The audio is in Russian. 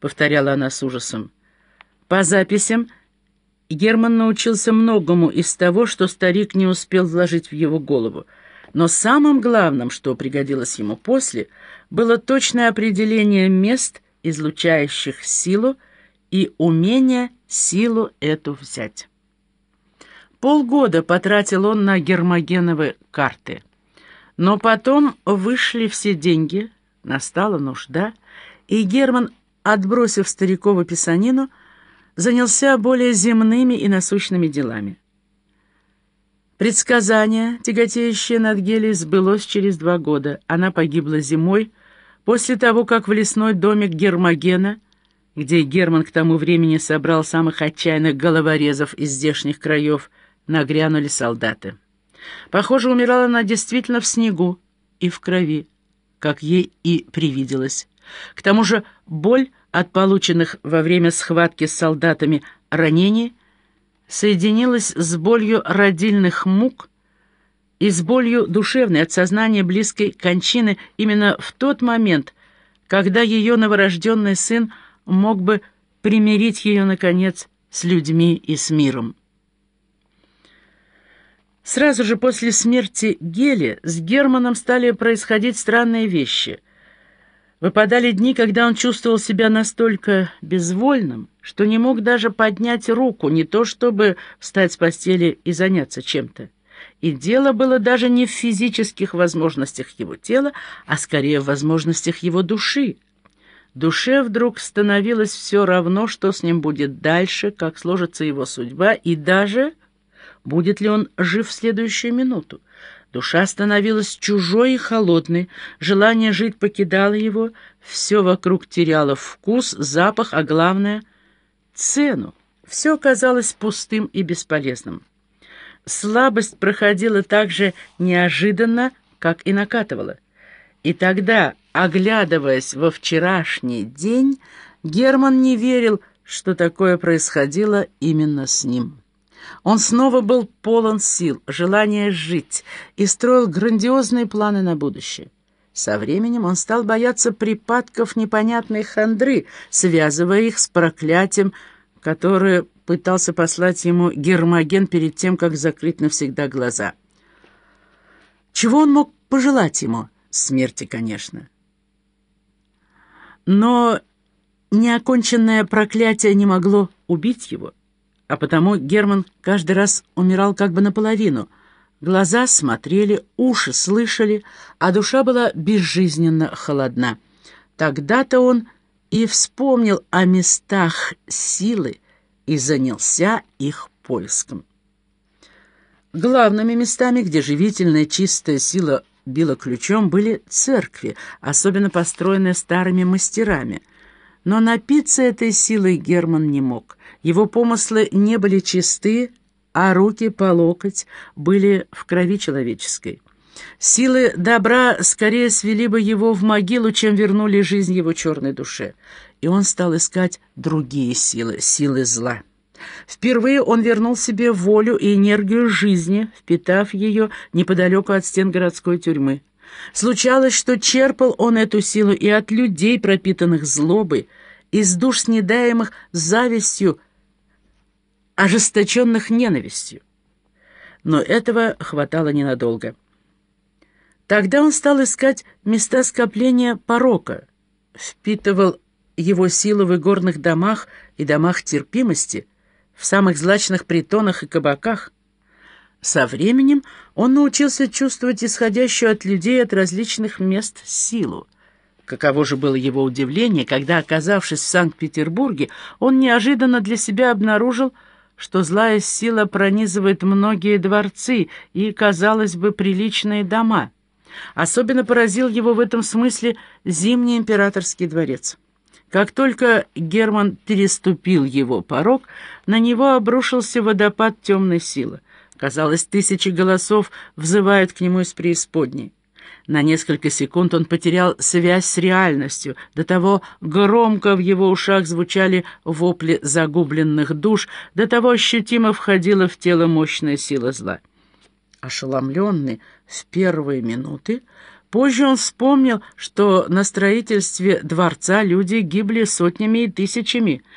— повторяла она с ужасом. По записям Герман научился многому из того, что старик не успел вложить в его голову. Но самым главным, что пригодилось ему после, было точное определение мест, излучающих силу, и умение силу эту взять. Полгода потратил он на гермогеновые карты. Но потом вышли все деньги, настала нужда, и Герман, отбросив старикову писанину, занялся более земными и насущными делами. Предсказание, тяготеющее над Гелией, сбылось через два года. Она погибла зимой, после того, как в лесной домик Гермогена, где Герман к тому времени собрал самых отчаянных головорезов из здешних краев, нагрянули солдаты. Похоже, умирала она действительно в снегу и в крови, как ей и привиделось. К тому же боль от полученных во время схватки с солдатами ранений соединилась с болью родильных мук и с болью душевной от сознания близкой кончины именно в тот момент, когда ее новорожденный сын мог бы примирить ее, наконец, с людьми и с миром. Сразу же после смерти Гели с Германом стали происходить странные вещи. Выпадали дни, когда он чувствовал себя настолько безвольным, что не мог даже поднять руку, не то чтобы встать с постели и заняться чем-то. И дело было даже не в физических возможностях его тела, а скорее в возможностях его души. Душе вдруг становилось все равно, что с ним будет дальше, как сложится его судьба, и даже будет ли он жив в следующую минуту. Душа становилась чужой и холодной, желание жить покидало его, все вокруг теряло вкус, запах, а главное — цену. Все казалось пустым и бесполезным. Слабость проходила так же неожиданно, как и накатывала. И тогда, оглядываясь во вчерашний день, Герман не верил, что такое происходило именно с ним. Он снова был полон сил, желания жить и строил грандиозные планы на будущее. Со временем он стал бояться припадков непонятной хандры, связывая их с проклятием, которое пытался послать ему Гермоген перед тем, как закрыть навсегда глаза. Чего он мог пожелать ему? Смерти, конечно. Но неоконченное проклятие не могло убить его а потому Герман каждый раз умирал как бы наполовину. Глаза смотрели, уши слышали, а душа была безжизненно холодна. Тогда-то он и вспомнил о местах силы и занялся их поиском. Главными местами, где живительная чистая сила била ключом, были церкви, особенно построенные старыми мастерами. Но напиться этой силой Герман не мог. Его помыслы не были чисты, а руки по локоть были в крови человеческой. Силы добра скорее свели бы его в могилу, чем вернули жизнь его черной душе. И он стал искать другие силы, силы зла. Впервые он вернул себе волю и энергию жизни, впитав ее неподалеку от стен городской тюрьмы. Случалось, что черпал он эту силу и от людей, пропитанных злобой, из душ, снедаемых завистью, ожесточенных ненавистью. Но этого хватало ненадолго. Тогда он стал искать места скопления порока, впитывал его силу в игорных домах и домах терпимости, в самых злачных притонах и кабаках. Со временем он научился чувствовать исходящую от людей от различных мест силу. Каково же было его удивление, когда, оказавшись в Санкт-Петербурге, он неожиданно для себя обнаружил, что злая сила пронизывает многие дворцы и, казалось бы, приличные дома. Особенно поразил его в этом смысле Зимний императорский дворец. Как только Герман переступил его порог, на него обрушился водопад темной силы. Казалось, тысячи голосов взывают к нему из преисподней. На несколько секунд он потерял связь с реальностью. До того громко в его ушах звучали вопли загубленных душ, до того ощутимо входила в тело мощная сила зла. Ошеломленный в первые минуты, Позже он вспомнил, что на строительстве дворца люди гибли сотнями и тысячами,